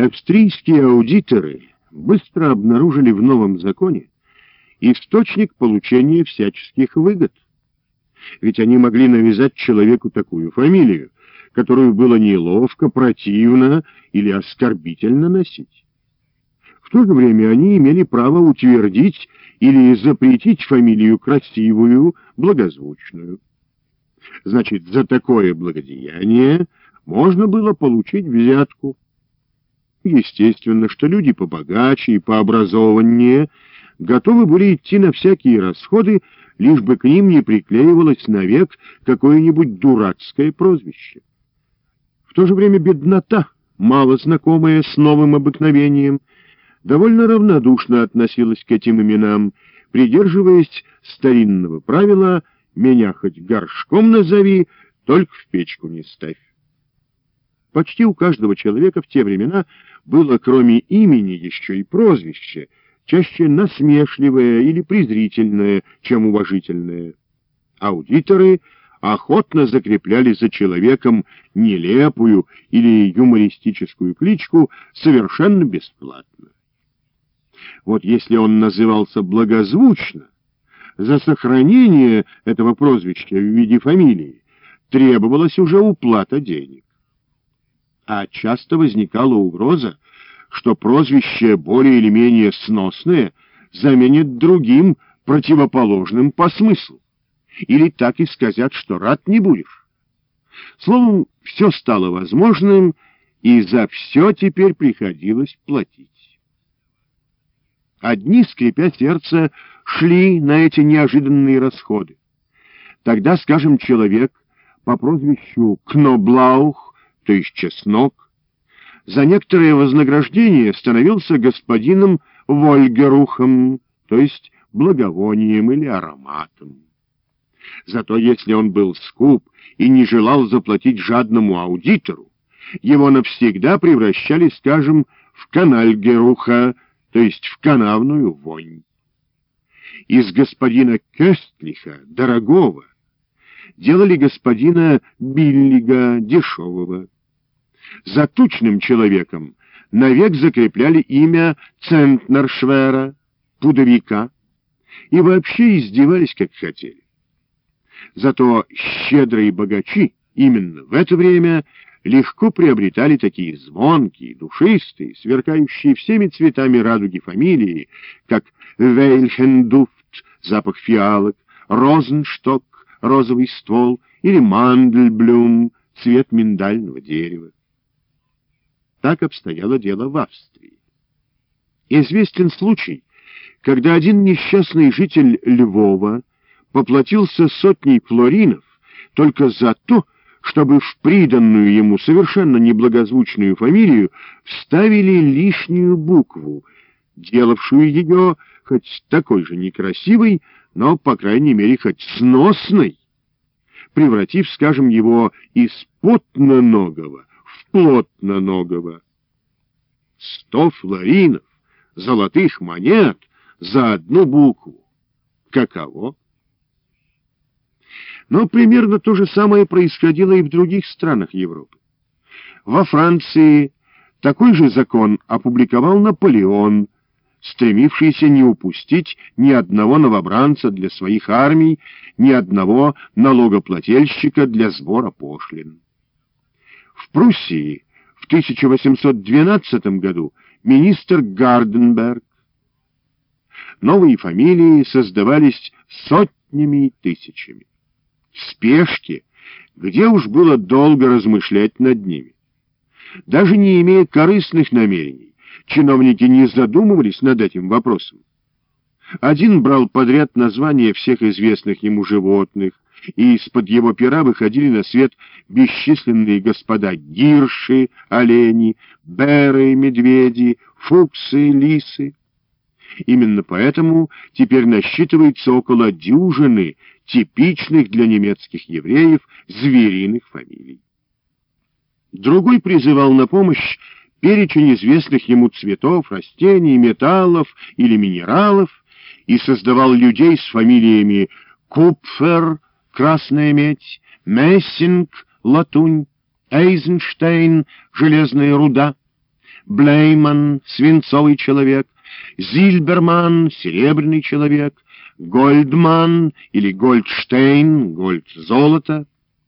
Австрийские аудиторы быстро обнаружили в новом законе источник получения всяческих выгод. Ведь они могли навязать человеку такую фамилию, которую было неловко, противно или оскорбительно носить. В то же время они имели право утвердить или запретить фамилию красивую, благозвучную. Значит, за такое благодеяние можно было получить взятку. Естественно, что люди побогаче и пообразованнее готовы были идти на всякие расходы, лишь бы к ним не приклеивалось навек какое-нибудь дурацкое прозвище. В то же время беднота, мало знакомая с новым обыкновением, довольно равнодушно относилась к этим именам, придерживаясь старинного правила «меня хоть горшком назови, только в печку не ставь». Почти у каждого человека в те времена было кроме имени еще и прозвище, чаще насмешливое или презрительное, чем уважительное. Аудиторы охотно закрепляли за человеком нелепую или юмористическую кличку совершенно бесплатно. Вот если он назывался благозвучно, за сохранение этого прозвища в виде фамилии требовалась уже уплата денег а часто возникала угроза, что прозвище более или менее сносное заменит другим, противоположным по смыслу. Или так и сказать, что рад не будешь. Словом, все стало возможным, и за все теперь приходилось платить. Одни, скрипя сердце, шли на эти неожиданные расходы. Тогда, скажем, человек по прозвищу Кноблаух то есть чеснок, за некоторое вознаграждение становился господином Вольгерухом, то есть благовонием или ароматом. Зато если он был скуп и не желал заплатить жадному аудитору, его навсегда превращали, скажем, в канальгеруха, то есть в канавную вонь. Из господина Кестлиха, дорогого, делали господина Биллига, дешевого. За тучным человеком навек закрепляли имя Центнершвера, пудовика, и вообще издевались, как хотели. Зато щедрые богачи именно в это время легко приобретали такие звонкие, душистые, сверкающие всеми цветами радуги фамилии, как Вейльхендуфт, запах фиалок, Розеншток, розовый ствол, или мандельблюм, цвет миндального дерева. Так обстояло дело в Австрии. Известен случай, когда один несчастный житель Львова поплатился сотней флоринов только за то, чтобы в приданную ему совершенно неблагозвучную фамилию вставили лишнюю букву, делавшую ее хоть такой же некрасивой, но, по крайней мере, хоть сносной, превратив, скажем, его из потноногого плотноногого. Сто флоринов, золотых монет за одну букву. Каково? Но примерно то же самое происходило и в других странах Европы. Во Франции такой же закон опубликовал Наполеон, стремившийся не упустить ни одного новобранца для своих армий, ни одного налогоплательщика для сбора пошлин. В Пруссии в 1812 году министр Гарденберг. Новые фамилии создавались сотнями и тысячами. В спешке, где уж было долго размышлять над ними. Даже не имея корыстных намерений, чиновники не задумывались над этим вопросом. Один брал подряд названия всех известных ему животных, и из-под его пера выходили на свет бесчисленные господа гирши, олени, беры, медведи, фуксы, лисы. Именно поэтому теперь насчитывается около дюжины типичных для немецких евреев звериных фамилий. Другой призывал на помощь перечень известных ему цветов, растений, металлов или минералов и создавал людей с фамилиями Купфер, красная медь, Мессинг, латунь, Эйзенштейн, железная руда, Блейман — свинцовый человек, Зильберман — серебряный человек, Гольдман или Гольдштейн — гольд — золото —